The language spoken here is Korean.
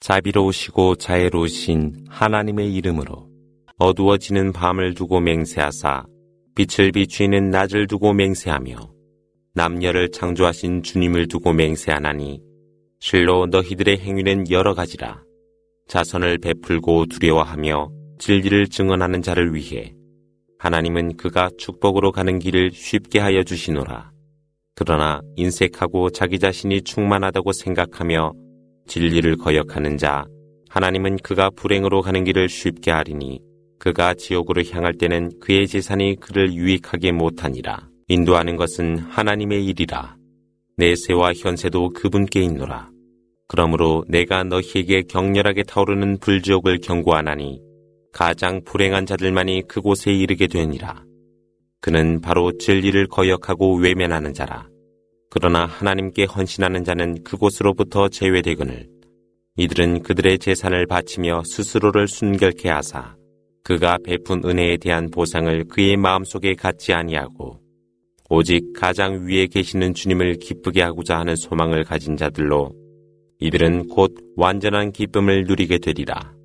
자비로우시고 자애로우신 하나님의 이름으로 어두워지는 밤을 두고 맹세하사 빛을 비추이는 낮을 두고 맹세하며 남녀를 창조하신 주님을 두고 맹세하나니 실로 너희들의 행위는 여러 가지라 자선을 베풀고 두려워하며 진리를 증언하는 자를 위해 하나님은 그가 축복으로 가는 길을 쉽게 하여 주시노라. 그러나 인색하고 자기 자신이 충만하다고 생각하며 진리를 거역하는 자 하나님은 그가 불행으로 가는 길을 쉽게 하리니 그가 지옥으로 향할 때는 그의 재산이 그를 유익하게 못하니라. 인도하는 것은 하나님의 일이라. 내세와 현세도 그분께 있노라. 그러므로 내가 너희에게 격렬하게 타오르는 불지옥을 경고하나니 가장 불행한 자들만이 그곳에 이르게 되니라. 그는 바로 진리를 거역하고 외면하는 자라. 그러나 하나님께 헌신하는 자는 그곳으로부터 제외되거늘 이들은 그들의 재산을 바치며 스스로를 순결케 하사 그가 베푼 은혜에 대한 보상을 그의 마음속에 갖지 아니하고 오직 가장 위에 계시는 주님을 기쁘게 하고자 하는 소망을 가진 자들로 이들은 곧 완전한 기쁨을 누리게 되리라.